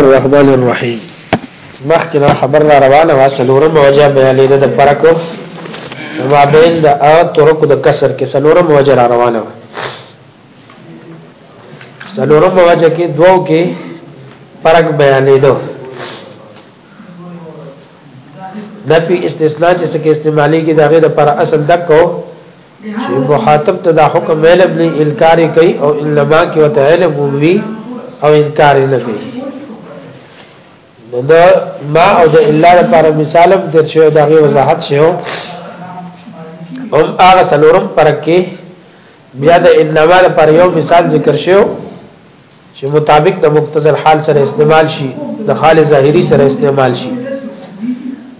الرحمن الرحیم مخکنا خبر را روانه وا سلورم وجه بیانې ده د فرق ما بین د ا طرق د کسر کې سلورم وجه را روانه وا سلورم وجه کې دوو کې فرق بیانې ده نفي استثناء چې څه کې استعمالي کې دغه د پر اصل دک کو چې مخاطب ته دا حکم علم نه انکار کوي او انما کې وته علم وي او انکار نه کوي دا ما او د الا لپاره مثال هم در شوی دا غي وضاحت شوی هم هغه سلورم پرکه بیا د انما لپاره یو مثال ذکر شوی چې مطابق د مقتضى الحال سره استعمال شي د خال ظاهری سره استعمال شي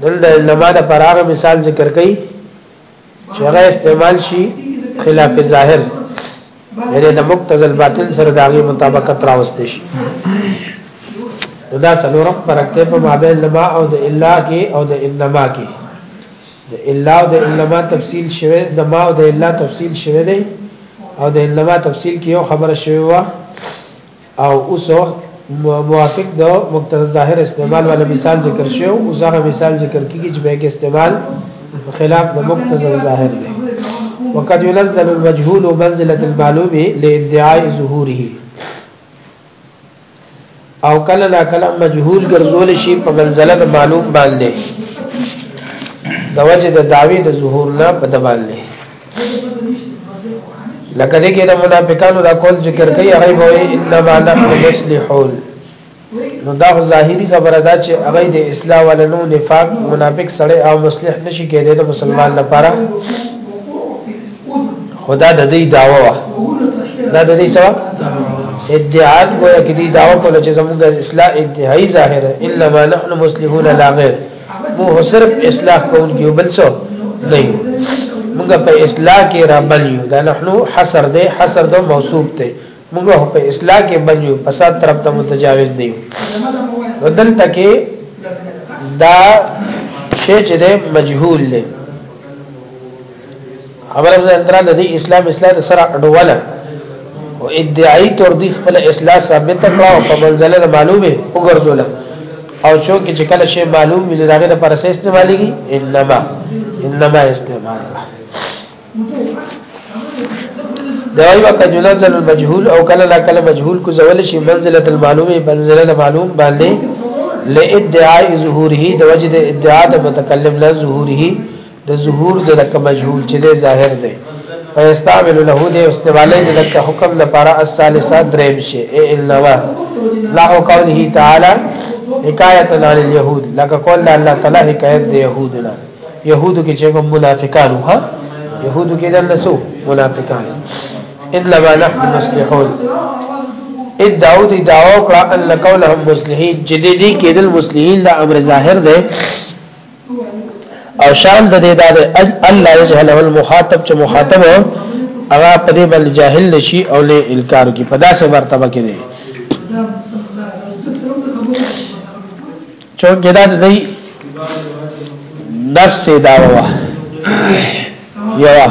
دل د انما د پراغه مثال ذکر کړي چې هغه استعمال شي خلاف ظاهر یعنی د مقتضى الباطن سره داغي مطابقت راوستي شي دا سلورم پرکته په مابین لما او د الا کې او د انما کې د الا او د انما تفصیل شوه د ما او د الا تفصیل شوه دی او د انما تفصیل کې یو خبره شوه وا او اوس وخت موافق د مبتدا ظاهر استعمال ولا مثال ذکر شی او زغه مثال ذکر کیږي چې به استعمال خلاف د مبتدا ظاهر دی وقد ينزل المجهول منزله المعلوم لادعاء ظهوره او کله لا کله مجهول ګرځول شي په منزله د معلوم باندې د وجه د دعوی د ظهور نه په دبال نه لکه دې کې د منافقانو دا قول ذکر کوي هغه به انما نحن مصلحون نو دا ظاهری خبره ده چې هغه د اسلام ولنو نفاق منافق سره او مصلح نشي کېدای د مسلمان لپاره خدا د دې داوا وا دا د دې سوا ادعا کوي چې دې داوا کوله چې زموږ اسلام انتهایی ظاهره الا ما نحن مصلحون لا غیر موږ صرف اصلاح کوونکی بل څه نه یو موږ په اصلاح کې را بل یو دا نحنو حصر دی حصر دو موصوب دی موږ په اصلاح کې بل یو فساد طرف ته متجاوز نه یو بدل تکي دا شی چې مجهول دی خبره ده تر د اسلام اسلام سره اډواله او ادعای تر دې خپل اسلام ثابت کړه او په منځله د معلومه وګرځوله او چون کې چې کله شی معلوم وي دغه د پر اساس استعمالي انما انما استعمال دوی وکړه جنزل المجهول او کله لا کله مجهول کو زول شي منزله المعلومه منزله المعلوم باندې لادعاء ظهوره د وجد ادعاء د متکلم له ظهوره د ظهور د لکه مجهول چې د ظاهر دی فیستعمل له دې استعمالی د لکه حکم لپاره الثالثه دریم شي الا وا له قوله تعالی حکایت عن اليهود لکه قول الله تعالی حکایت د يهودنا يهودو کې چې کوم منافقان ها يهودو کې د نسو منافقان الا ما نحن مصلحون ادعو دی دعو کړه ان قولهم مصلحین جديدي کېدل مصلحین د امر ظاهر ده او شان د دې دا د الله يجهله المخاطب چې مخاطب هغه په دې باندې جاهل نشي او له انکار کې په داسې مرتبه کې دی چونکه دا د نفس داوا یوا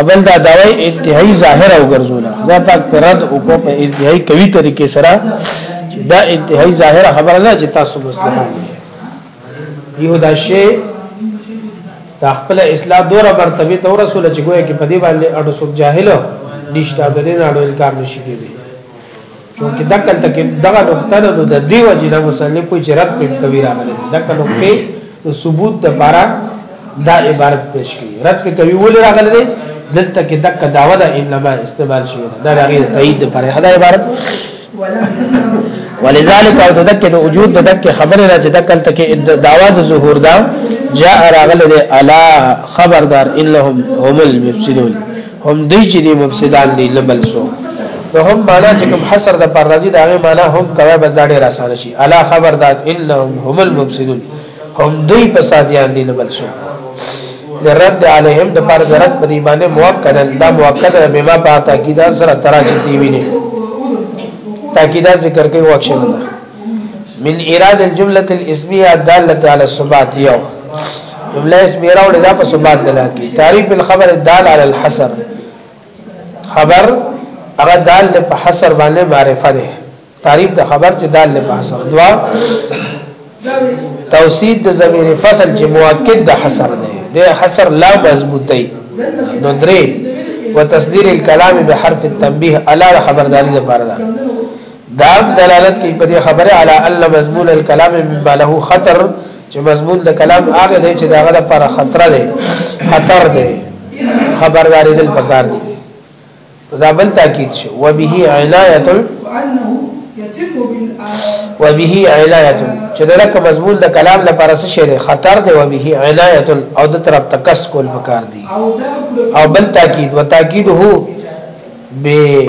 اول دا داوی انتهایی ظاهر او ګرځوله دا پاک پرد او کو په انتهایی قوي طریقې سره دا انتهایی ظاهر خبره ده چې تاسو مسلمان یو دا شی دا خپل اصلاح دوره مرتبه ته رسول چې ګویا کې په دې باندې اډو سو جاهل نشته د دې نه اډو انکار نشي کېږي چونکه دکل تک دغه نقطه نه د دیو جنا مصنف کوئی جرأت په کوي راغلی دکل نقطه ثبوت د بارا دا عبارت پیش کړي رد په کوي ولې راغلي دي دلته کې دک داوا ده انما استعمال شي دا راغلي تایید پر هدا عبارت ولذلك او دک د وجود د دک خبره را چې دک تل کې داوا د ظهور دا جاء راغلي دي الا خبردار انهم هم المفسدون هم دوی چې دي مفسدان دي لبل سو نو هم معنا چې کوم حصر د پر راضي دا غي معنا هم کوي بل دا ډېر اسانه شي الا خبردار انهم هم المفسدون هم دوی فسادیان دي نه بل څه لرد علیهم د پر درک په دی باندې موکدن دا موکد بما په تاکیدات سره تراجی دی ویني تاکیدات ذکر کوي واکشه ده من ایراد الجمله الاسمیه الداله علی الثبات یو جمله اسمیه راوړه دا په ثبات دلالت کوي تعریف الخبر الدال علی الحصر خبر هغه دال په حصر باندې معرفه ده تعریف د خبر چې دال له حصر دوا توسید د ضمیر فصل چې مؤکد د حصر دی د حصر لا مضبوط دی نو درې وتصدیر الكلام بحرف التنبیه الا خبرداری لپاره ده دا دلالت کوي په دې خبره علی ان مضمون الكلام مما له خطر چې مضمون د کلام هغه دی چې داغه لپاره خطر دی خطر دی خبرداری دل پکار دی دا بل تاکید شو وبه عنایت وبه عنایت چې دغه مضمون د کلام لپاره څه شی خطر دی وبه عنایت او د طرف تکس کول پکار دی او بل تاکید وتاکید هو به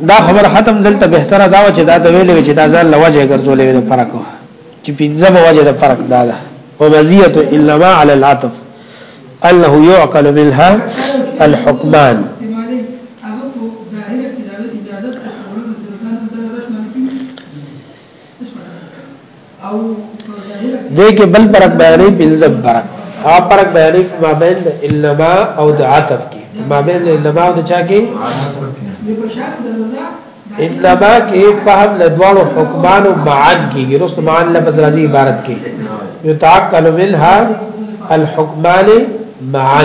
دا خبر ختم دلته بهتره دا و چې دا ته ویلې چې دا ځان لوجه ګرځولې د فرق چې پنځه وجه د فرق دا ده ومزيه الا ما على العطف انه يعقل منها الحكمان دې کې بل پرک بیانې بنځم پرک ها پرک بیانې ما بین انما او د عتب کې ما بین انما او د چا کې انما کې فهم د دوړو حکمانو معاد کې رست معاد لفظ راځي عبارت کې یتعقل منها الحكمان معا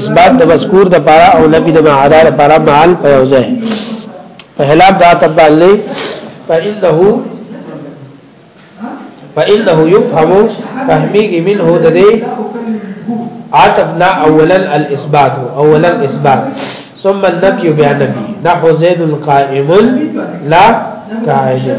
اثبات د مذکور د پارا او نبی د معادا د پارا معال په یو ځای په خلاف دا تبالی فإنه فإنه يفهم فهمه منه د دې عتبنا اولا الاثبات اولا الاثبات ثم النفي بیا نفي نحو زيد قائم لا قاعد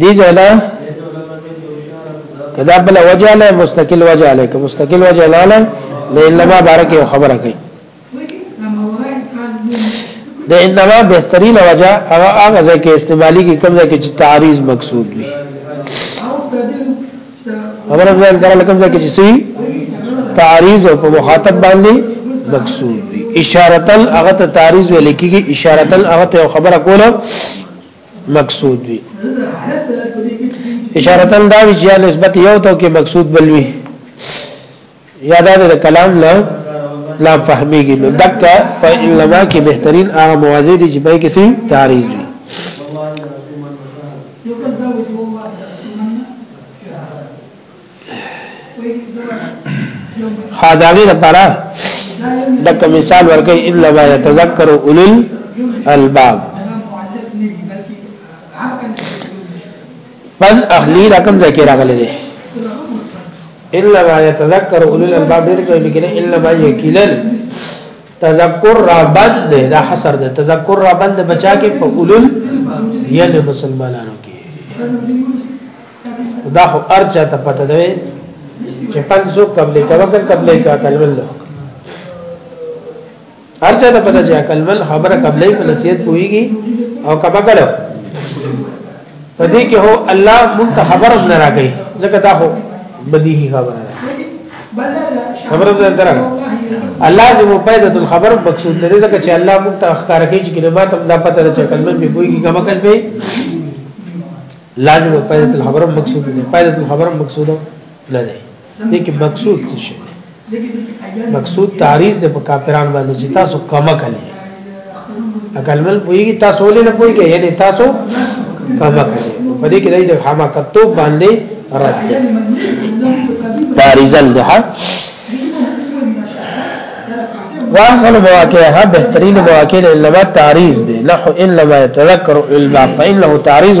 دی زیاده کدا بل وجه له مستقل وجه له که مستقل وجه له له انما بارک یو خبره کوي د انما بهترین وجه هغه هغه ځکه استعمالي کې کوم ځکه چې تعریض مقصود وي خبره ده انکار لکم ځکه چې سوي تعریض او په مخاطب باندې مقصود دي اشارتن هغه ته تعریض ویل کیږي اشارتن هغه ته خبره کوله مقصود وي اشارتن دا وی چې نسبت یو ته کې مقصود بلوي یا دا د کلام نه لا فهميږي نو دکا په علما کې بهترین هغه مواضع دي چې په کې سي تعریض وي خدای لپاره دک مثال ورکې الا ما يتذكر اول الباب بل اهلی رقم ځکه راغلی دی الا ما يتذكر اولو الالباب دې کوي لیکنه الا ما يكلل تذکر را بند دی دا حسر دی تذکر را بند بچا کې په اولو یعنی مسلمانانو کې دا خو ارجه ته پته دی چې پنځو قبل کا وکړ قبل کا کلمه هر چا ته پته چې عقل من خبره قبلې په نصیحت کويږي او کبا کړو په دې کې هو الله مونږ ته خبر هم نه راکړي ځکه دا هو بدیهي خبره ده خبره ده درا الله زم پیدت الخبر مقصود نه ځکه چې الله مونږ ته اختیار کوي چې کله ما ته دا پته ده چې عقل من به کويږي کما کل به لازم پیدت الخبر مقصود نه پیدت الخبر مقصود نه ده دې کې مقصود څه شي مقصود تعریض د په کافرانو باندې چې تاسو کما کړي اګل ول پويږي تاسو ولې نه پويږي یعنی تاسو کما کړي په دې کې د حماقتو باندې رد تعریضا له واحسن مواقعها بهترین مواقع علما تعریض دی نحو انما يتذكر الباب فانه تعریض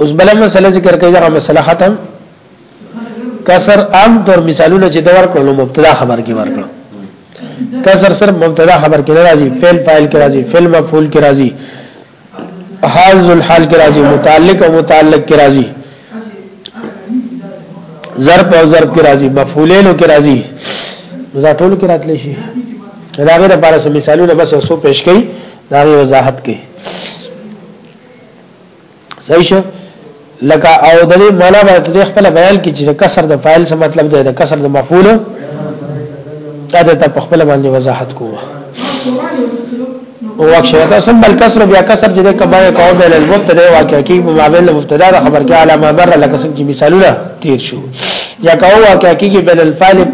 اوس بل مسله ذکر کوي دا مسله ختم کسر عام طور مثالونه چې دا ورکړو نو مبتدا خبر کې ورکړو کسر صرف مبتدا خبر کې راځي فعل فاعل کې راځي فعل مفعول کې راځي حال ذل حال کې راځي متعلق او متعلق کې راځي ضرب او ضرب کې راځي مفعولین کې راځي دا ټول کې راتلی شي دا غیر لپاره مثالونه بس یو څو پیش کړي دا غي وضاحت کړي صحیح شو لکه او د دې معنا باندې د خپل بیان کې چې د کسر د فاعل څه مطلب دی د کسر د مفعول دا د په خپل باندې وضاحت کوو او اکشره تاسو بل کسر بیا کسر چې د کمای قوم بل المبتدا واقع کی په مابین المبتدا د خبر کې علامه بر لکه څنګه چې مثالونه تیر شو یا کو واقع کی بین الفعل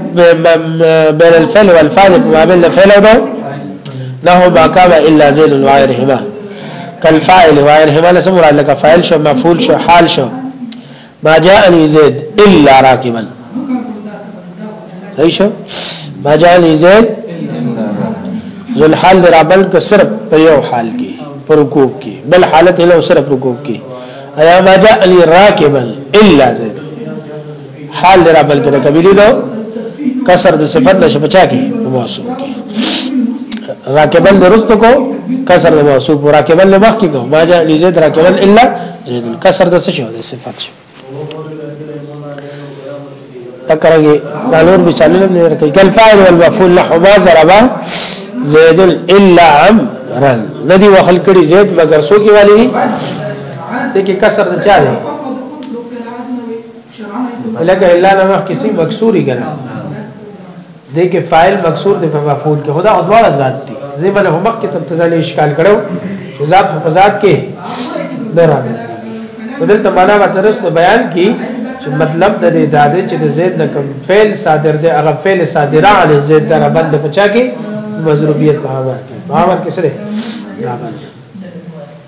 بین الفعل والفعل په مابین الفعل او نه باقا الا ذل وغيرهما کل فاعل و ان حمال سم مراد لك فاعل شو مفعول شو حال شو ما جاءني زيد الا راكبا صحیح شو ما جاءني زيد ذل حال درابل که صرف په یو حال کې پر رکوب کې بل حالت له صرف رکوب کې ایا ما جاءني راكبا الا زيد حال لرا بلکې د قبيله دو کسر د صفت د شپچا کې موصوف کې راکبل درست کو کسر د موصوف راکبل له مخ کې کو ما جاء لزيد راکبل الا زيد کسر د څه شو د صفت شو تکرږي دالور مثالونه نه ورکړي کل فاعل والمفعول نحو ما ضربا زيد الا عم رن ندي وخل کړي زيد مگر سو کې والي دي کې کسر د چا دی لکه الا نه مخ کسی مکسوری کنه دې کې فاعل مکسور دی په مفعول کې خدا او دواړه ذات دي زه باندې هم کې تم تزال اشکال کړو چې ذات په ذات کې درامه بدل ته معنا مترس ته بیان کی چې مطلب د دې دادې چې د زید نه کوم فعل صادر دی هغه فعل صادره علی زید در باندې پچا کې مضروبیت په هغه کې په هغه کې سره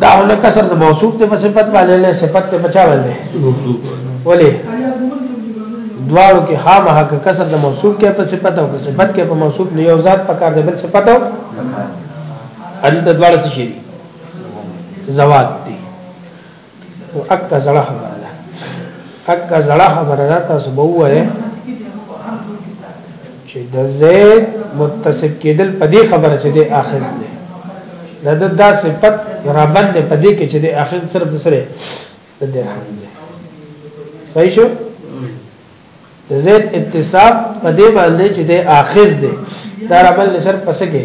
دا هله کسر د موصوف ته صفت باندې له صفت ته بچا باندې ولې دواړو کې خامه که کسر د موصوف کې په صفت او که صفت کې په موصوف نه یو ذات پکار دی بل صفت او ان د دواړو څه شي زوات او اکا زړه خبره ده اکا زړه خبره ده تاسو به وایې چې د زید متصف کېدل په دې خبره چې د اخذ دی دا د دا صفت را باندې په دې کې چې د اخذ صرف د سره د درهم دی صحیح شو د زید اتصاف په دې باندې چې د اخذ دی دا را باندې صرف پسګه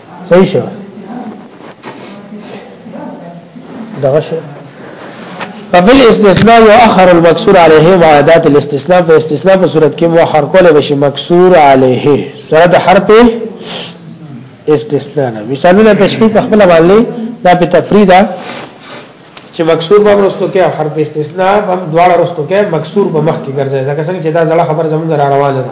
صحیح شو دغه شو ففي الاستثناء يؤخر المكسور عليه وعادات الاستثناء په استثناء په صورت کې مؤخر کول بشي مکسور عليه سره د حرف استثناء نه مثالونه په شپې په خپل باندې دا په تفریدا چې مکسور به ورستو کې حرف استثناء هم دواړه ورستو کې مکسور به مخ کې ګرځي ځکه څنګه چې دا ځله خبر زموږ را روانه ده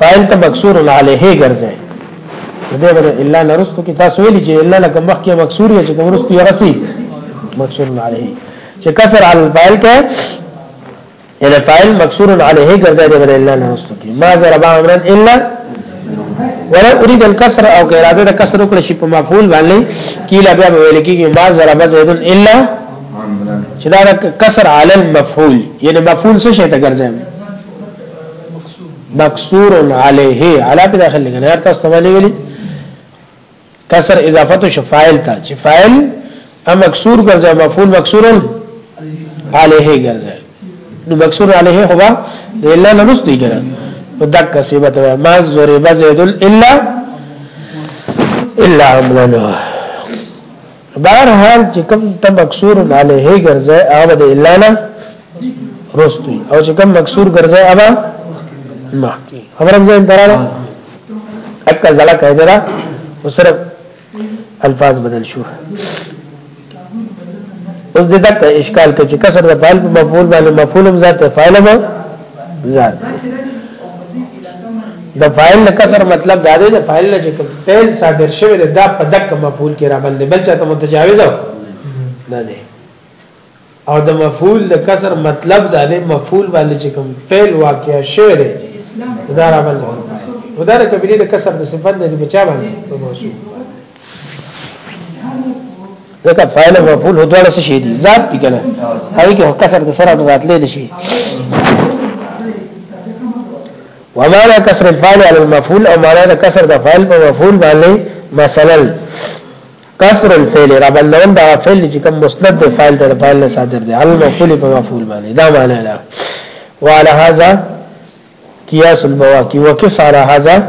فاعل ته مکسور علیه ګرځي دې بر الا نرستو کې تاسو ویلي چې الا لکه مخ کې مکسور یا چې کوم رستو یې غسی مکسور علیه چې کسر علی الفاعل کې یعنی فاعل مکسور علیه ګرځي دې بر الا نرستو کې ما ضرب امرا الا ولا اريد الكسر او اراده د کسر وکړ شي په مفعول باندې کیلا بیا ویل کېږي ما ضرب زید الا چې دا کسر علی المفعول یعنی مفعول څه شي ته ګرځي مکسور علیه علا په داخل لګل هر تاسو ته لګلی کسر اضافه شو فاعل ته چې فاعل ا مکسور ګرځي مفعول مکسور علیه ګرځي نو مکسور علیه هو د الا نمس دی ګره ودک صفت ما ضرب زید الا الا عملنا بهر حال چې کوم ته مکسور علیه ګرځي هغه د الا نه رستوي او چې کوم مکسور ګرځي هغه مخکي خبرم ځین دراله اکه زړه قاعده را او صرف الفاظ بدل شو اوس دې دغه اشکال کې چې کسر د فاعل په مفعول باندې مفعول هم ذات فاعل مو ذات د فاعل کسر مطلب دا دی د فاعل نه چې فعل صادر شوی دی دا په دک مفعول کې را باندې بل چاته متجاوز نه دی او د مفعول د کسر مطلب دا دی مفعول باندې چې کوم فعل واقع شوی دی دا را باندې دا د کبیره د کسر د صفت نه دی بچا باندې په موصوف ځکه فاعل او مفعول هو دواړه څه شي دي ذات دي کنه هغه کې کسر د سره راتلې نشي ومانا کسر الفاعل على المفعول او معنا د کسر د فاعل په مفعول باندې مثلا کسر الفعل را بندول دا فعل چې کوم مسند د فاعل د فاعل نه صادر دی على المفعول په مفعول باندې دا معنا ده وعلى هذا قياس البواكي وقيس على هذا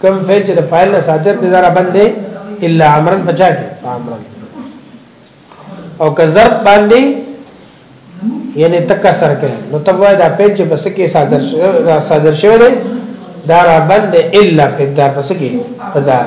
کوم فعل چې د فاعل نه صادر دی زرا باندې الا امرن بچا کې امرن او که ضرب باندې یعنی تکسر کې نو تبوا دا فعل چې بس کې صادر صادر شوی دی دارا بند الا فدا پس کې پدار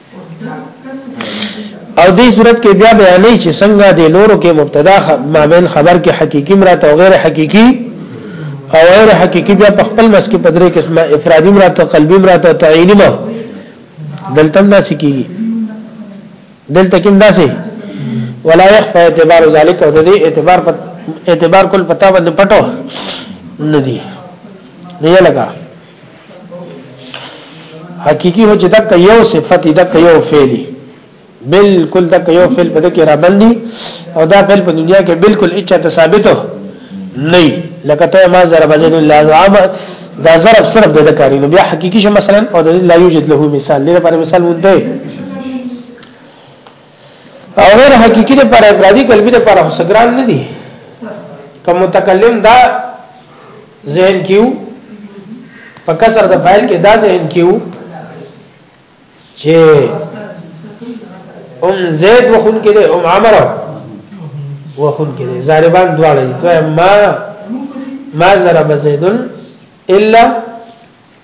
او دې صورت کې بیا بیانې چې څنګه د لورو کې مبتدا مابین خبر کې حقيقي مراد او غیر حقيقي او غیر حقيقي بیا په خپل مس کې پدری قسمه افرادي مراد او قلبي مراد او تعیني مراد دلته هم داسې کیږي دلته کوم داسې ولا يخفى اعتبار ذلك او د دې اعتبار په اعتبار کول پتا باندې پټو ندي نه لگا حقيقي هو چې دک یو صفت دک یو فعل بالکل دک یو فعل په دکې را باندې او دا فعل په دنیا کې بالکل اچا ته ثابت نه لکه ته ما ضرب زید الله زعم دا ضرب صرف د کاری نو بیا حقيقي شه مثلا او د لا یوجد له مثال لپاره مثال ونده او غیر حقیقی د پر افرادی قلبی د پر حسګران نه دي که متکلم دا ذهن کیو په کسر د فاعل کې دا ذهن کیو چې ام زید وخون کې ده ام عمر وخون کې ده زاربان دواړه دي ما ما ضرب زید الا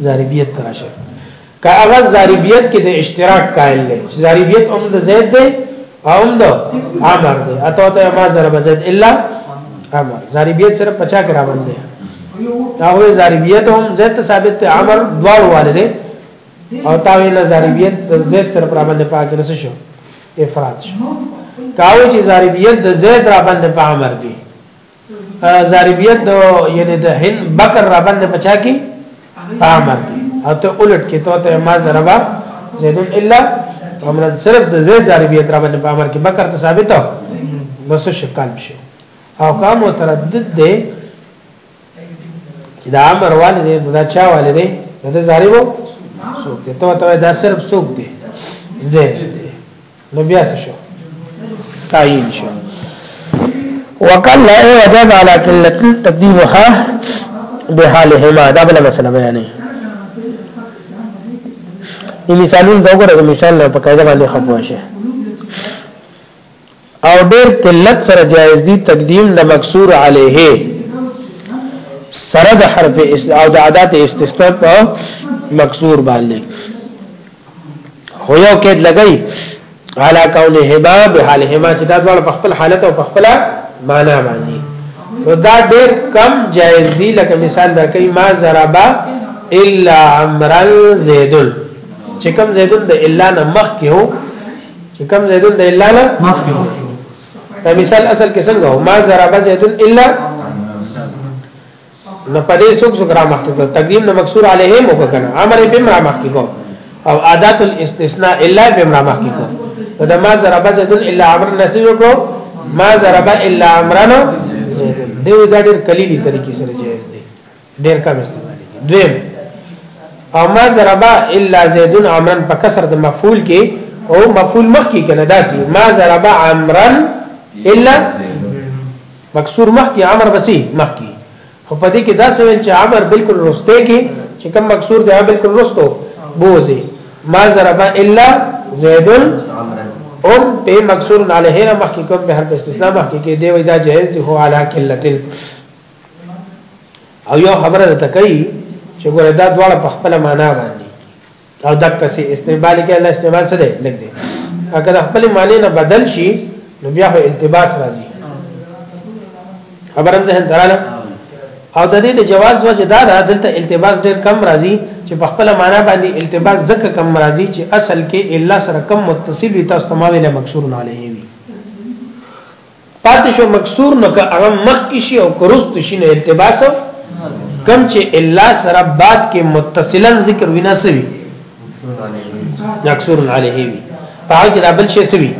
زاربیت تراشه که هغه زاربیت کې د اشتراک قائل دی زاربیت هم د زید دی او هم د عمر دی اته ته ما ضرب زید الا عمر زاربیت صرف پچا کرا باندې دا هو زاربیت هم زید ثابت ته عمر دوار والده او تاویل زاربیت د زید سره پر باندې پاک رس شو افراد شو کاوی چې زاربیت د زید را باندې په عمر دی زاربیت دو یعنی د هند بکر را باندې پچا کی پامر کی او ته الټ کی تو ته ما زربا زید الا عمرن صرف د زید زاربیت را باندې پامر کی بکر ته ثابت او نو څه شکل شو او کام متردد دی چې دا امر والده نو دا چا والده دا زاربو سوق ته ته دا صرف سوق دی زید نو بیا څه شو تعین شو وقال لا وجب على قلة تقديمها بحالهما دا بل مسله بیانې دې مثالونه دا وګوره مثال نه په قاعده باندې خپو شي او ډېر قلت سره جایز دي تقدیم د مکسور علیه سره د حرف او د عادت استثناء په مکسور باندې هو یو کې لګی علا کونهما بحالهما چې دا ډول په خپل حالت او په خپل معنا باندې نو دا ډېر کم جایز دی لکه مثال دا کوي ما ضربا الا امر زید چې کم زیدون د الا نه مخ کې هو چې کم زیدون د الا نه مخ کې هو دا مثال اصل کې څنګه هو ما ضربا زیدون الا نو په دې څوک څوک را مخکې کو تقدیم نو مکسور علیه مو کنه امر به را مخکې کو او عادت الاستثناء الا به را مخکې کو نو د ما ضرب زید الا امر نسیو کو ما ضرب الا امرن زید دی دا ډېر کلیلی طریقې سره جایز دی ډېر کم استعمال دی دویم او ما ضرب الا زید امرن په کسر د مفعول کې او مفعول مخکې کنه داسي ما ضرب امرن الا مکسور مخکې امر بسی مخکې خو په دې کې دا سویل چې امر بالکل رسته کې چې کوم مکسور دی هغه بالکل رستو بوزي ما ضرب الا زید ام په مکسور علیه نه مخکې کوم به هر استثناء مخکې کې دی وای دا جائز دی هو علا کلتل او یو خبره ته کوي چې ګوره دا دواړه په خپل معنا باندې او دک سي استعمال کې الله استعمال سره لګ دی اگر خپل معنی نه بدل شي نو بیا خو التباس راځي خبرم ذهن دراله او د دې د جواز وجه دا ده دلته التباس ډېر کم راځي چې په خپل معنا باندې التباس زکه کم راځي چې اصل کې الا سره کم متصل وي تاسو تمامه مکسور نه لهي پاتې شو مکسور نو که هغه مخ کې شي او کرست شي نه التباس کم چې الا سره بعد کې متصلا ذکر وینا سوي مکسور علیه وی هغه کې دابل شي سوي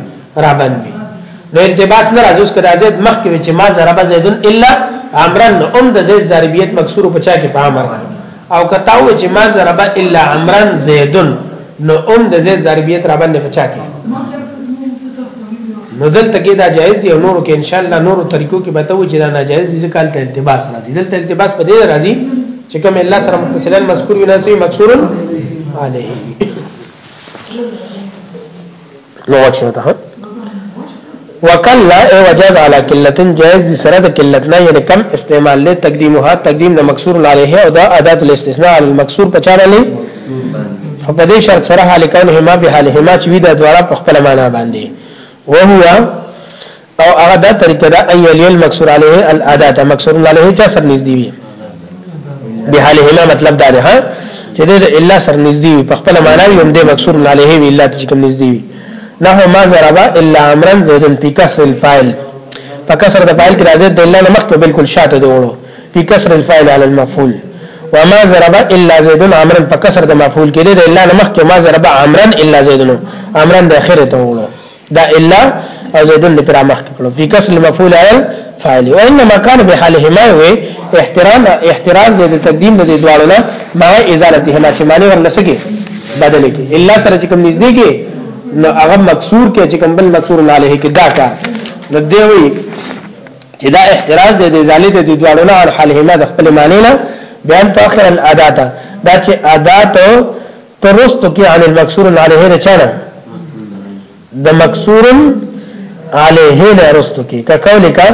را باندې نو التباس نه راځي اوس کدا زید مخ کې چې ما ضرب زیدن الا امرن ام د زید ضربیت مکسور په چا کې په امر او کته و چې ما ضرب الا عمران زید نو ام د زید ضربیت را باندې بچا کی نو دلته کې دا جایز دی او نور کې ان شاء الله نور طریقو کې به ته و چې دا ناجایز دي ځکه ته التباس راځي دلته التباس په دې راځي چې کوم الله سره متصلا مذکور وي ناسي مکسور علیه نو وچنه ده وکلا ای وجاز علی قلتن جائز دي سره د قلت نه یعنی کم استعمال له تقدیمها تقدیم د مکسور علیه او د ادات الاستثناء علی المکسور په چاره لې په دې شرط سره حال کونه ما به حالهما چې وی د دواره په خپل معنا باندې وهو او هغه دا طریقه دا ان یلی المکسور علیه الادات مکسور علیه چا سر نږدې وي به حالهما مطلب دا ده ها چې د الا سر نږدې وي په خپل معنا یې هم د مکسور علیه وی الا چې کوم نږدې وي نه ما ضربا الا امرا زیدن فی کسر الفاعل په کسر د فاعل کې راځي د الا نه مخکې بالکل شاته دی وړو فی کسر الفاعل علی المفعول وما ضرب الا زید عمرا په کسر د مفعول کې دی د الا نه مخکې ما ضرب عمرا الا زید عمرا د اخره ته وړو دا الا او زید لپاره مخ کړو په کسر مفعول اول فاعل او انما كان بحالهما و احترام احترام د تقدیم د دوالو نه ما ازالته ما چې معنی ورنسګي بدل کی الا سره چې کوم نږدې کې نو هغه مکسور کې چې کوم بل مکسور علیه کې دا کار د دې وی چې دا احتراز د ازالې د دوالو نه او حالهما د خپل معنی نه بیان په اخر الادا دا چې ادا ته په رستو کې عن المکسور علیه نه چانه د مکسور علیه نه رستو کې کا قول کا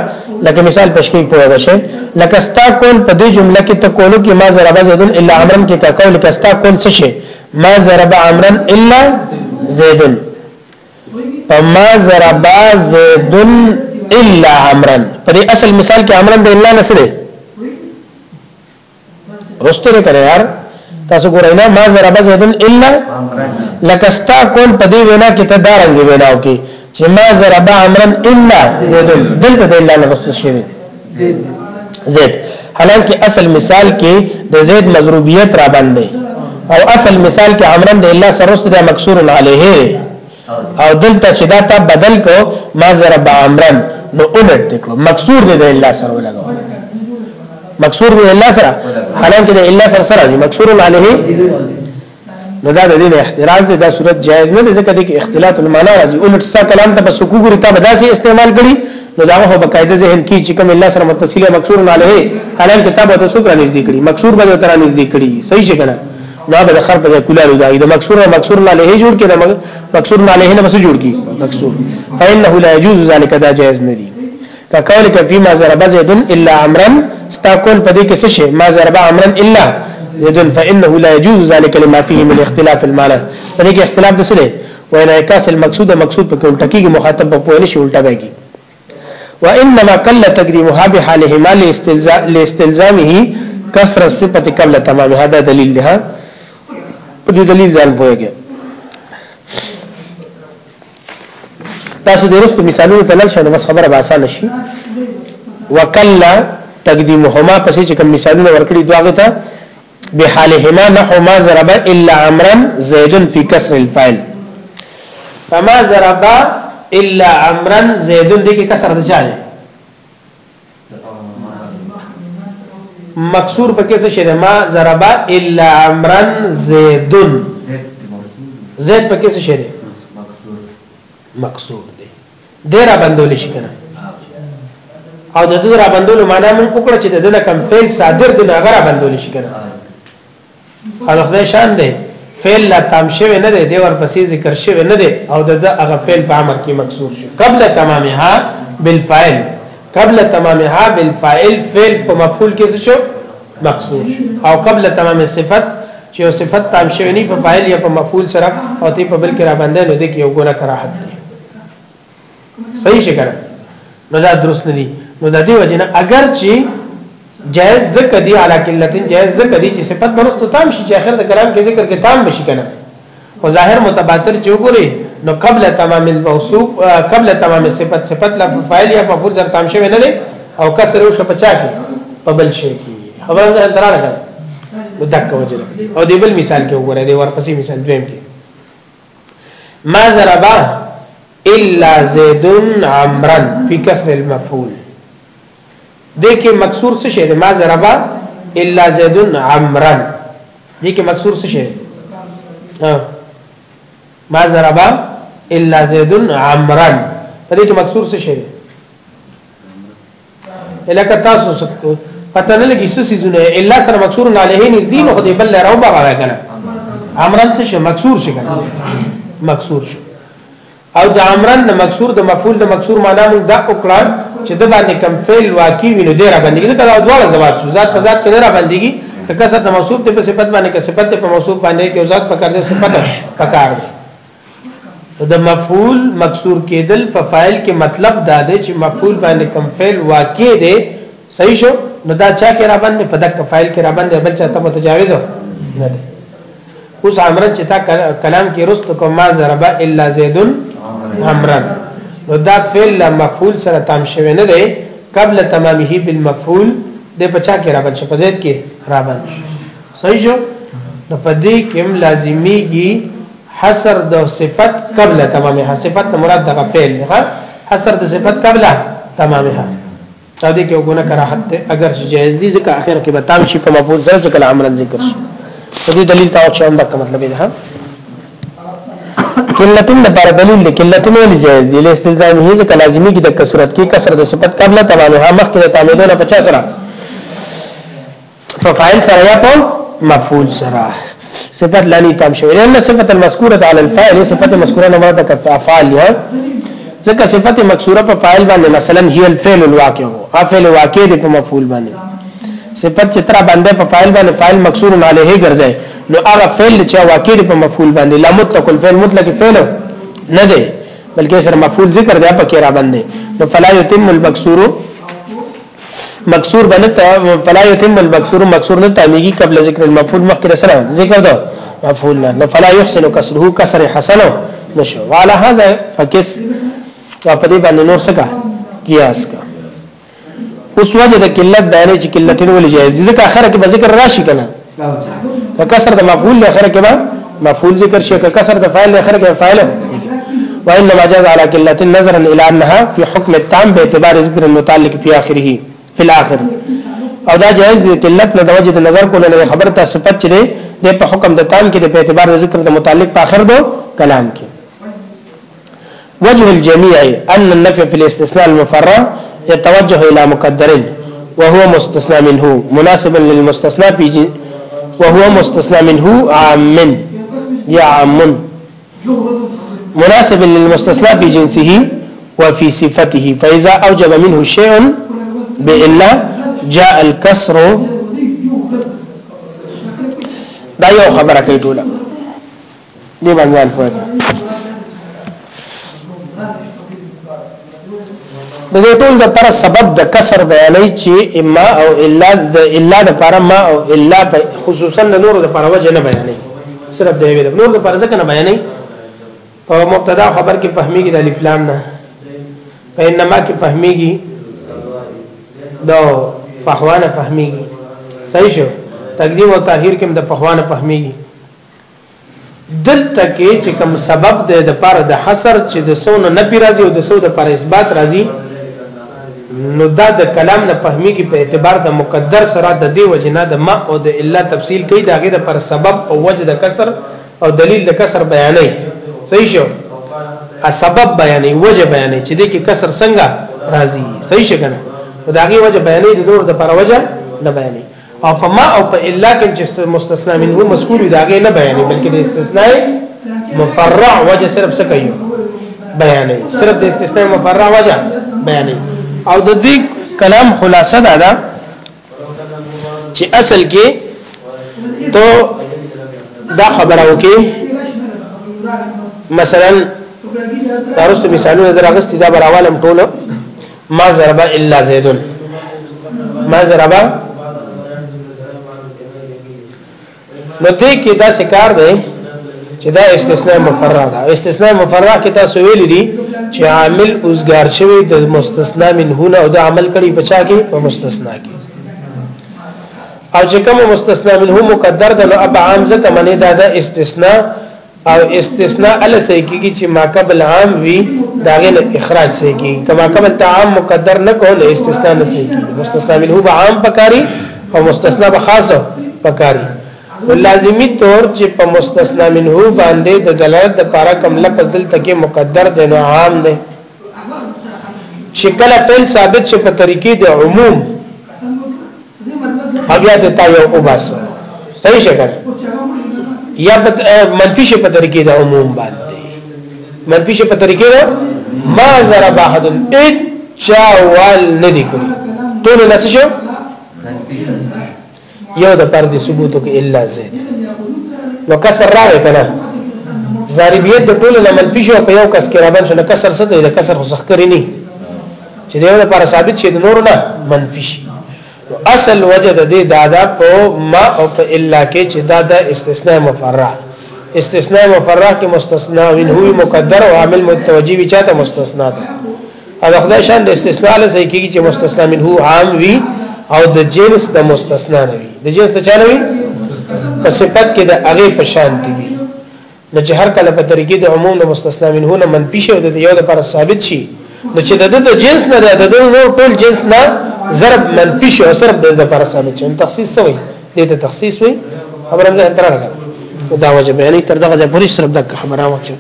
لکه مثال پښکی په وشه لکه ستا کول په دې جمله کې ته کولو کې ما ضرب زید الا عمرن کې کا قول کا ستا کول څه شي ما ضرب عمرن الا زید فما ضرب زید الا عمرن په دې اصل مثال کې عمرن د الا نسره رستو کنه یار تاسو ګورئ نه ما ضرب زیدن الا لکستا کول په دې وینا کې ته دارنګ وینا وکي چې ما ضرب امرن الا زیدن دلته د الا لفظ شي زید حالانکه اصل مثال کې د زید مضروبیت را باندې او اصل مثال کې امرن د الا سرست د مکسور علیه او دلته چې دا تا بدل کو ما ضرب امرن نو اولټ دکړو مکسور دی د الله سره ولګو مکسور دی الله سره حالانکه د الله سره سره مکسور علیه نو دا د دې احتراز دی دا صورت جایز نه دی ځکه د اختلاط المعنی راځي اولټ سا کلام ته بس وګوري ته بداسي استعمال کړي نو دا هو بقاعده ذهن کې چې کوم الله سره متصله مکسور علیه حالانکه کتاب او ته سوکر نږدې کړي مکسور به تر نږدې کړي صحیح څنګه نه به خر په کولالو دا د مکسور نه مکسور نه له جوړ کړي نه مکسور نه له نه بس جوړ کی مکسور فإنه لا يجوز ذلك دا جائز نه دي کا قول ک فيما ضرب زيد الا امرا ستا کول په دې کې څه شي ما ضرب امرا الا زيد فإنه لا يجوز ذلك لما فيه من اختلاف المعنى په دې کې اختلاف د څه دی وای نه کاس المقصود مقصود په کول ټکی کې مخاطب په پوهه نشي الټا بږي وانما قل تقديمها بحالهما لاستلزامه کسر الصفه قبل تمام هذا دلیل ده په دې دلیل ځان پوهیږي تاسو د رښتو مثالونو ته لږ شنو بس خبره به اسانه شي وکلا تقدیمهما پسې چې کوم مثالونه ورکړي دواغه ته بحالهما نحو ما ضرب الا عمرا زيد في كسر الفاعل فما ضرب الا عمرا زيد دې کې کسر ده چاله مکسور پکې څه شي ما ضرب الا عمرا زيد زيد پکې څه شي مکسور مکسور ډیر بندول شي کنه او د دې را بندول معنا مونږ وکړه چې د دې کم فعل صادر د نغره بندول شي کنه هغه خدای شان دی فعل لا تام شوی نه دی د ور پسې ذکر شوی نه دی او د هغه فعل په امر کې مکسور شو قبل تمامها بالفاعل قبل تمامها بالفاعل فعل په مفعول کې څه شو مکسور شو او قبل تمام صفت چې صفت تام شوی نه په فاعل یا په مفعول سره او تی په بل کې را باندې نو د کې یو ګونه کراحت دی صحیح شګر نو دا درست نه دي نو د دې وجنه اگر چې جائز ذکر دی علا قلتن جائز ذکر دی چې صفت برستو تام شي چې اخر د کلام کې ذکر کې تام بشي کنه او ظاهر متباتر چې وګوري نو قبل تمام الموصوف قبل تمام صفت صفت لا فاعل یا مفعول ځر تام شوی نه دی او کسر او شپچا کې په بل شي کې خبره ده درا لګا نو دک وجه او دی بل مثال کې وګوره دی ورپسې مثال دویم کې ما ضربا الا زید عمرا فی کسر المفعول دغه مکسور څه شی ما ضربا الا زید عمرا دغه مکسور څه شی ما ضربا الا زید عمرا دغه مکسور څه شی الکه تاسو سکو پته نه لګي څه سيزونه الا سره مکسور علیه نږدې نو خدای بل راو بغا کنه امرن څه شو مکسور شي کنه مکسور شو او د امرن د مکسور د مفعول د مکسور معنا موږ دا وکړه چې د باندې کم فعل واقع وینو ډیر باندې دا کله دواړه زوات شو ذات په ذات کې نه را باندېږي کسه د موصوف ته په صفت باندې کې صفت په موصوف باندې کې ذات په کار دې صفت په کار دې د مفعول مکسور کېدل په فاعل کې مطلب دا دی چې مفعول باندې کوم فعل واقع دی صحیح شو نو دا چا کې را باندې په دغه فاعل کې را باندې بل چا ته متجاوز نه دی اوس امرن چې تا کلام کې رست کوم ما ضرب الا زید امرن نو دا فعل مفعول سره تام شوی نه دی قبل تمامه بالمفعول د پچا کې را باندې په زید کې را باندې صحیح شو نو په دې کې لازمیږي حصر د صفت قبل تمامها صفت نه مراد دغه فعل دی ها حصر د صفت قبل تمامها دا دې کې وګونه کراحت ته اگر چې جائز دي ځکه اخر کې به تام شي په مفعول سره چې کله عمل ذکر شي په دې دلیل تاو چې هم دا مطلب دی ها قلتن د پر دلیل دی قلتن ولې جائز دي لاستلزام هي ځکه لازمي کې د کثرت کې کثرت د صفت قبل تمامها مخکې د تعمیدونه 50 سره په فاعل سره یا په مفعول سره صفت لانی تام شوی لأن صفت المذکوره علی الفاعل صفت مذکوره نه مراد کف افعال یا ځکه صفت مکسوره په فاعل باندې مثلا هی الفعل الواقع او افعل واقع دی په مفعول باندې صفت چې تر باندې په فاعل باندې فاعل مکسور علیه ګرځي نو هغه فعل چې واقع دی په مفعول باندې لا مطلق الفعل مطلق فعل نه دی بلکې سره مفعول ذکر دی په کې را باندې نو فلا یتم المکسور مکسور بنت فلا يتم المکسور مکسور نه تامیږي قبل ذکر المفعول مخکې سره ذکر ده مفعول نه فلا يحسن كسره كسر حسن نشو وعلى هذا فكس په دې باندې نور څه کا قیاس کا اوس وجه د قلت بیانې چې قلتین ولې جایز دي ځکه اخر کې به ذکر راشي کنه کسر د مفعول له اخر کې به مفعول ذکر شي کسر د فاعل له اخر کې فاعل وانما جاز على قله نظرا الى انها في حكم التام باعتبار ذکر المتعلق في اخره في الاخر او دا جائز دی قلت نه د وجه د نظر کول نه خبر ته صفت چي دی په حکم د تام کې د اعتبار ذکر د متعلق په اخر دو کلام کې وجه الجميع ان النفي في الاستثناء المفرد يتوجه الى مقدر وهو مستثنى منه مناسبا للمستثنى بيجي وهو مستثنى منه عام يا عام مناسب للمستثنى بجنسه وفي صفته فإذا أوجب منه شيء بإلا جاء الكسر دا یو خبره کوي ټول دې باندې الفاظ د دې ټول د پر سبب د کسر بیانې چې اما او الا د الا د پر ما او الا خصوصا د نور د پر وجه نه بیانې صرف دی ویل نور د پر ځکه نه بیانې په مبتدا خبر کې فهميږي د الف لام نه په انما کې فهميږي دا فحوانه فهميږي صحیح شو تقدیم او تاخير کې د فحوانه فهميږي دلته کې چې کوم سبب دی د پر د حصر چې د سونه نه پی راځي او د سو د پر اثبات راځي نو دا د کلام نه فهمي کې په اعتبار د مقدر سره د دی وجنه د ما او د الا تفصیل کوي دا غي د پر سبب او وجه د کسر او دلیل د کسر بیانې صحیح شو ا سبب بیانې وجه بیانې چې د کې کسر څنګه راځي صحیح شګنه دا غي وجه بیانې د نور د پر وجه نه بیانې او په ما او په الا کې چې مستثنا منه مذکور دا غي نه بیانې بلکې د استثناء مفرع وجه صرف څه کوي بیانې صرف د استثناء مفرع وجه بیانې او د دې کلام خلاصه دا ده چې اصل کې ته دا خبره وکي مثلا تاسو مثالونه دراغستې دا براوالم ټوله ما ضرب الا زید ما ضرب نو دې کې دا سکار دی چې دا استثناء مفرغه ده استثناء مفرغه کې تاسو ویل دي چې عامل اوسګار شوی د مستثنا منه نه او د عمل کړي پچا کې په مستثنا کې او چې کوم مستثنا منه مقدر ده نو اب عام ځکه منی دا د استثناء او استثناء ال سې کیږي چې ما قبل عام وي داغه نه اخراج سې کیږي کما قبل تعام مقدر نه کول استثناء نه سې کیږي مستثنا منه به عام پکاري او مستثنا به خاص پکاري لازمی طور چې په مستثنا منه باندې د دلالت د پارا کم لفظ دلته کې مقدر دی نو عام دی چې کله فعل ثابت شي په طریقې د عموم بیا ته تا یو وباس صحیح شکر یا منفی شي په طریقې د عموم باندې منفی شي په طریقې د ما ضرب احد اچا وال ندی کړی ټول نس شو یو د پر دې ثبوت کې الا زه نو کسر راغی کنه ضربیت د ټولو لمن پیشو په یو کس کې رابن شنه کسر څه دی د کسر خو سخکري نه چې دیو لپاره ثابت شي د نور نه منفي شي اصل وجه د دې دادا په ما او په الا کې چې دا د استثناء مفرع استثناء مفرع کې مستثنا وین هو مقدر او عامل متوجی وی چاته مستثنا ده او د خدای شان د استثناء له ځای کېږي چې مستثنا منه عام وي او د جنس د مستثنا نه وي د جنس د چا نه وي په صفت کې د هغه په شان دی وي نو چې هر کله په طریقې د عموم د مستثنا منه نه منفي شي او د یو لپاره ثابت شي نو چې د د جنس نه د د نور ټول جنس نه ضرب منفي شي او صرف د لپاره ثابت شي تخصیص سوی دې ته تخصیص وي خبره مې تر راغله دا وجه بیانې تر دغه ځای پوری صرف د خبره واچو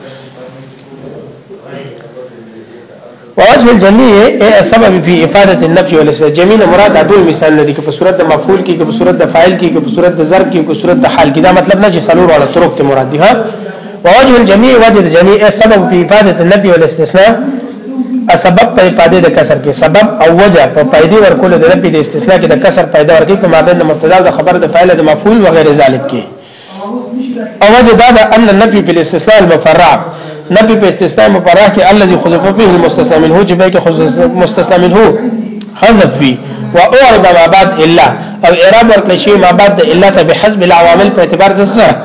ووجه الجميع اي السبب في افاده النفي وليس جميع مراد ادول مثال ندي په صورت د مفعول کې په صورت د فاعل کې په صورت د ضرب کې په صورت د حال کې دا مطلب نه چې سلور ولا طرق ته مراد دي ها ووجه الجميع وجه الجميع اي السبب في افاده النفي والاستثناء سبب په پایده د کسر کې سبب او وجه په پایده ورکول د نفي د استثناء کې د کسر پایده ورکې په مابین د مبتدا د خبر د فاعل د مفعول وغیرہ ذالک کې او وجه دا ده ان نفي په الاستثناء المفرع نفي په استثناء مفرع کې الذي خذف فيه المستثنى منه چې به کې مستثنى منه حذف وي و اعرض ما بعد الا او اعراب ورکړي شي ما بعد الا ته به حسب العوامل په اعتبار د سره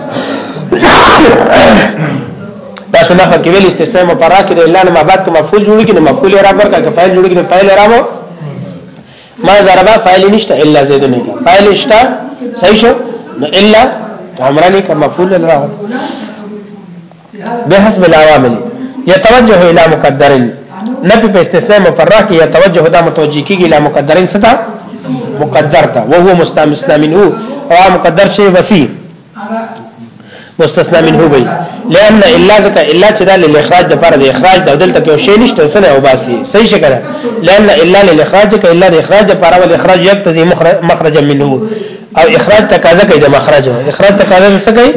دا څنګه کې ویل استثناء مفرع کې د الا نه ما بعد کوم مفعول جوړ کې نه مفعول اعراب ورکړي فاعل جوړ کې نه فاعل اعراب ما ضربا فاعل نشته الا زید نه دي فاعل نشته صحیح شو نو الا امران کا مفعول له به حسب العوامل يتوجه الى مقدر نبي په استثناء مفرح کې يتوجه دا متوجه کیږي الى مقدرن ستا مقدر تا وهو مستمسنا منه او مقدر شی وسی مستثنا منه وي لئن الا ذکا الا چې دا للاخراج د پر د اخراج د دلته کې شی نشته سره او باسي صحیح شګه لئن الا للاخراج کې الا د اخراج د پر ول اخراج یقتضي مخرج منه او اخراج تقاضا کوي د مخرج اخراج تقاضا څه کوي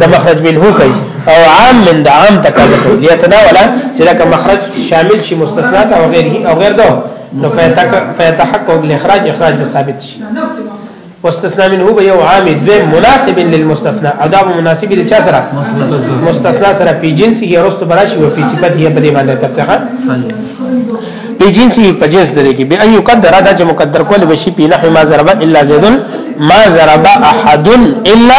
د مخرج منه کوي او عام من د عام تقاضا کوي ليتناول چې دا مخرج شامل شي مستثنا او غیر او غیر دا نو فیتحقق الاخراج اخراج به ثابت شي واستثناء منه به یو عام دوی مناسب للمستثنى او دا مناسب دي چا سره مستثنى سره په جنس یې رست براشي او په صفت یې په دې باندې تبتغه په جنس یې په جنس درې کې به ايو قدر دا چې مقدر کول بشي په نحو ما ضرب الا زيد ما ضرب احد الا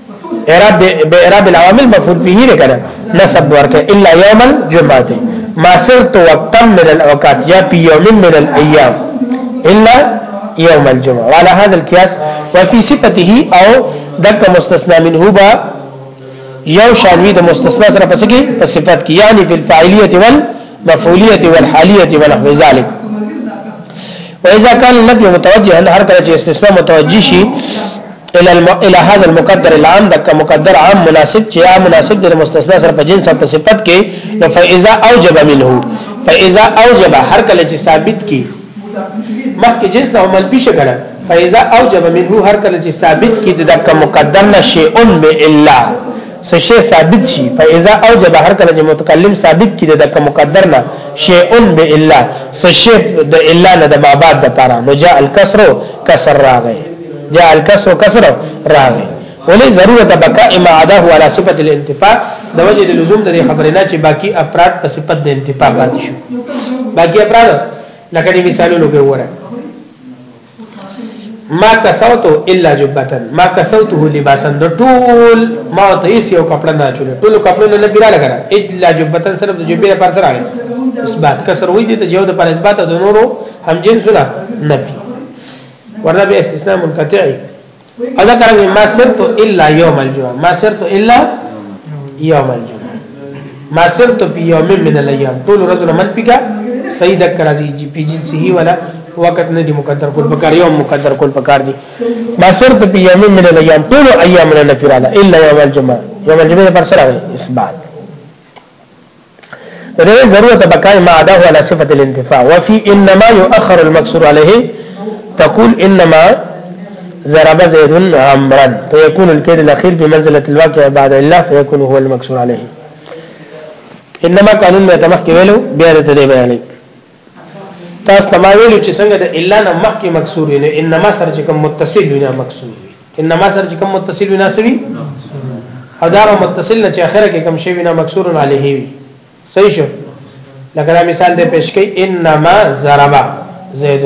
اعراب به اعراب العوامل مفعول به نه کړه نسب ورکه الا يوم الجمعه ما سرت وقتا من الاوقات يا في يوم من الايام الا يوم الجمعه وعلى هذا القياس وفي صفته او دک مستثنا منه با یو شانوی د مستثنا سره پس کی په صفت کی یعنی بالفاعلیت وال مفعولیت والحالیت ونحو ذلک واذا كان النفي متوجها هر کله چې استثناء متوجه شي الى الم... الى هذا المقدر العام دک مقدر عام مناسب چې عام مناسب د مستثنا سره په جنس او په صفت کې فاذا اوجب منه فاذا اوجب هر کله چې ثابت کی مخکې جنس د ملبي شګړه فاذا اوجب منه هر کله چې ثابت کی د دک مقدر نشي ان به الا سشي ثابت شي فاذا اوجب هر کله چې متکلم ثابت کی د دک مقدر نه شي ان به الا سشي د الا نه د مابعد د پاره نو جاء الكسر کسر راغی جاء الكسر کسر راغی ولې ضرورت بقاء ما عداه على صفه الانتفاع د وجه د لزوم د خبرې نه چې باقی افراد په صفت د انتفاع پاتې شو باقی افراد لکه دې مثالونو کې وره ما کسوتو الا جبتن ما کسوته لباسن د ټول ما ته هیڅ یو کپڑا نه چول ټول کپڑا نه بیره لګره الا جبتن صرف د جبې پر سره راغی اثبات کسر وې دي ته یو د پر اثبات د نورو هم جنسونه نفي ورنه به استثناء منقطعي او دا کار ما سرت الا يوم الجمعه ما سرت الا يوم الجمعه ما سرت في يوم من الايام طول رجل من بك سيد کرازي جي پي جي سي ولا وقت نه دي مقدر کول پکار یو مقدر کول پکار دي ما سرت في يوم من الايام طول ايام نه پیراله الا يوم الجمعه يوم الجمعه پر سره اسباد دغه ضرورت بقای ما ادا هو على صفه الانتفاع وفي انما يؤخر المكسور عليه تقول انما ضرب زيد عمرا فيكون الكيد الاخير بمنزله الواقع بعد الله فيكون هو المكسور عليه انما قانون ما کې ویلو بیا ته دی تاسو ته ما ویلو چې څنګه د الا نه مخکې مکسور وي نو انما سره چې کوم متصل وي نه مکسور وي انما سره چې کوم متصل وي نه سوي او دا متصل نه چې اخره کې کوم شی وي نه مکسور علیه وي صحیح شو لکه مثال دې پیش کړي انما ضربا زید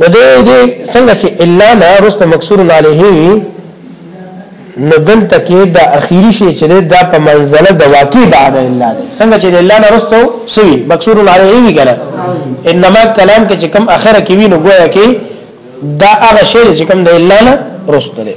نو دې دې څنګه چې الا ما رست مکسور علیه وی نو دلته کې دا اخیری شی چې دا په منزله د واقع بعد الا دی څنګه چې الا نه رستو سوی مکسور علیه وی کنه انما کلام کې چې کم اخره کې وی نو گویا کې دا هغه شی چې کم د الا نه رست دی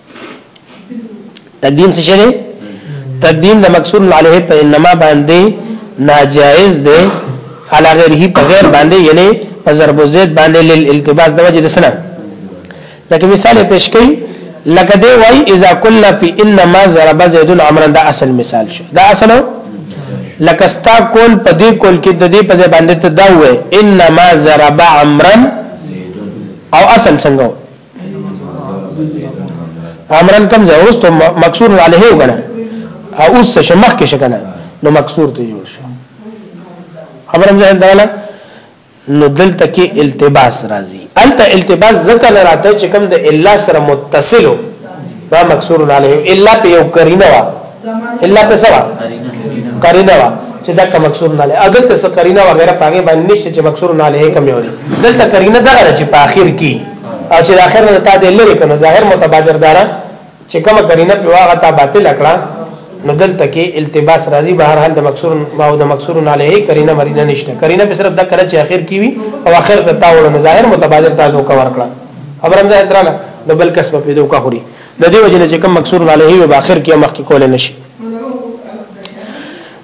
تقدیم څه شری تقدیم د مکسور علیه په انما باندې ناجائز دی علی غیره په غیر باندې یعنی په ضرب زید باندې للالتباس د وجه د سنه لکه مثال پیش کړي لکه دی وای اذا کل فی انما ضرب زید عمرا دا اصل مثال شو دا اصل لکه ستا کول په دې کول کې د دې په ځای باندې ته دا وای انما ضرب عمرا او اصل څنګه امرن کم ځای اوس ته مکسور علیه وګڼه اوس څه مخ کې شکنه نو مکسور ته جوړ شو خبرم ځای داله نو دلته کې التباس راځي الته التباس ذکر راته چې کوم د الا سره متصلو دا مکسور علیه الا په یو کرینه الا په سوا قرینه وا چې دا کوم مکسور نه لې اگر ته قرینه وغیرہ پاګه باندې نشته چې مکسور نه لې کم یو دلته قرینه دغه چې په اخر کې او چې اخر نه تا دې لری کنه ظاهر متبادر دارا چې کوم قرینه په واغه تا باطل کړه نو دلته کې التباس راځي بهر حال د مکسور ما او د مکسور نه لې قرینه مرینه نشته قرینه په صرف د کړه چې اخر کې وي او اخر ته تا ول ظاهر متبادر تا دوه کور کړه خبرم ځای درانه د بل کس په پیدو کا خوري د دې وجه چې کوم مکسور علیه او باخر کې مخ کې کول نشي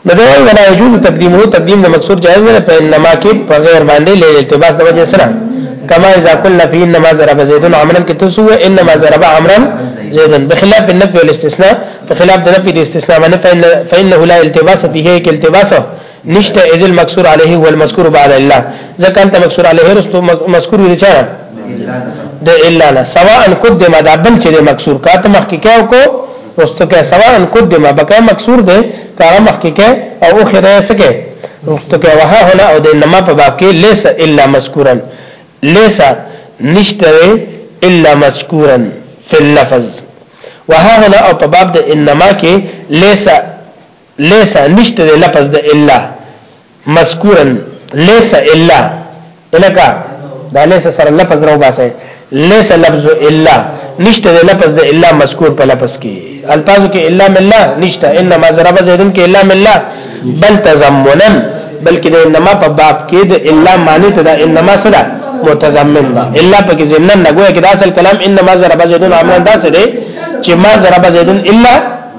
د دې ولا یجوز تقدیمه تقدیم د مکسور جائز نه په انما کې په غیر باندې لې التباس د وجه سره کما اذا قلنا فی انما ضرب زید عمرا کې تاسو انما ضرب عمرا زید بخلاف النفي والاستثناء بخلاف د نفي د استثناء باندې فإنه لا التباس فيه کې التباسه نشته اذ المکسور علیه هو المذکور بعد الله ځکه انت مکسور علیه رستو مذکور ویل چا د الا نه سواء قدم دا بل چې مکسور کا ته مخکې کاو کو رستو کې سواء قدم بکا مکسور ده کار مخکې کې او اخره سکه رستو کې وها هنا او د نما په باب کې ليس الا مذکورا ليس نشته الا مذکورا فی اللفظ وها هنا او په باب د انما کې ليس ليس نشته د لفظ د الا مذکورا ليس الا الکا دا ليس سره لفظ راو باسه ليس لفظ الا نشته د لفظ د الا مذکور په لفظ کې الفاظ کې الا ملا نشته انما ضرب زيدن کې الا ملا بل تضمنا بلکې د انما په باب کې د الا معنی ته د انما سره متضمن ده الا پکې ضمن نه ګویا کې د اصل کلام انما ضرب زيدن عمران دا سره چې ما ضرب زيدن الا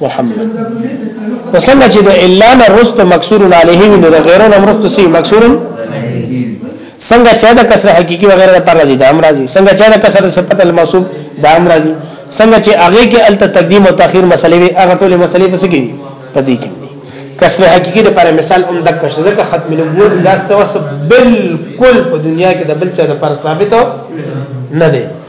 محمد وسنه چې د الا نه رست مکسور علیه وی نو د غیره نه رست سی مکسور څنګه چې دا کسر حقيقي وغیرہ پر راځي دا امر راځي څنګه چې دا کسر صفت الموصوف دا امر راځي څنګه چې هغه کې الته تقدیم او تاخير مسلې وي هغه ټول مسلې پس کې پدې کې کسر حقيقي د پر مثال هم د کښه ځکه ختم نبوت دا سوس بالکل په دنیا کې د بل چا د پر ثابت نه دی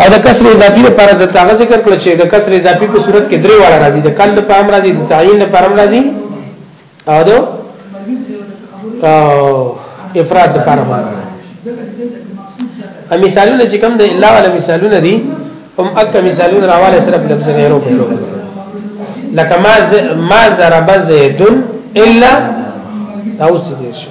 او د کسر اضافي لپاره د تاغه ذکر کړ چې د کسر اضافي په صورت کې درې واړه راځي د کل لپاره هم راځي د تعین لپاره هم راځي او د افراد لپاره هم راځي مثالونه چې کوم د الا ولا مثالونه دي هم اک مثالونه راواله صرف لفظ غیرو په لوګو لکه ما ز... ما ضرب زید الا اوس دې شو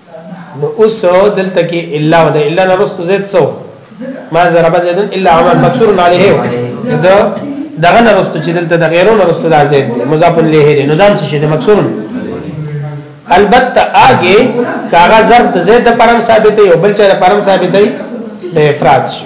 نو اوس دلته کې الا او د الا نه رستو زید سو ما ضرب زید الا عمل مکسور علیه دا دغه نه رستو چې دلته د غیرو نه رستو دا زید مضاف الیه دی نو دام څه دی مکسور البته آگے کاغه ضرب زید د پرم ثابت دی او بل چا د پرم ثابت دی د افراد شو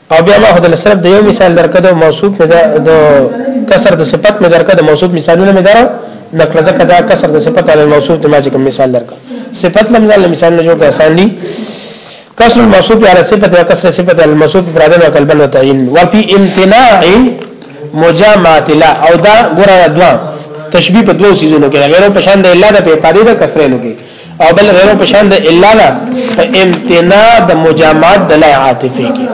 او بیا ما خدای صرف د یو مثال درکړ او موصوف مې د کسر د صفت مې درکړ د موصوف مثالونه مې درو نقل ځکه دا کسر د صفت علی الموصوف د ماجیک مثال درکړ صفت لمزال مثال نه جوړ کړ آسان دي کسر الموصوف علی صفت او کسر صفت علی الموصوف افراد او قلبا وتعین وفي امتناع مجامعه لا او دا ګره دوا تشبیه په دوه سيزونو کې غیرو پشان د الله د په پاره د کسرې لګي او بل غیره په شان د الا نه په امتناع د مجامعات د لای عاطفه کې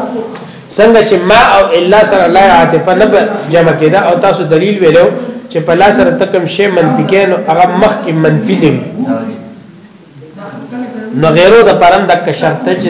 څنګه چې ما او الا سره لای عاطفه نه جمع کېده او تاسو دلیل ویلو چې په لا سره تکم شی منفي کین او هغه مخ کې منفي دی نو غیره د پرم د شرط چې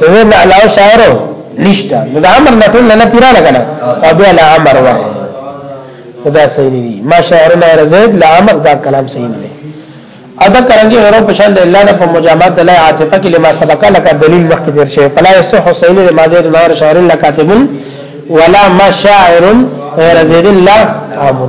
ته نه علاوه شاعر نشته نو د امر نه ټول نه پیرانه کنه او بیا لا امر وای دا صحیح نه دي ما شاعر نه رزید لا امر دا کلام صحیح نه دی ادا کرانګي غیرو پشان د الله نه په مجامات د لای عاطفه کې لما سبق لك دلیل مخکې در شي فلا يصح حسین لمازه د نور شاعر لا کاتب ولا ما شاعر غیر زید الله امر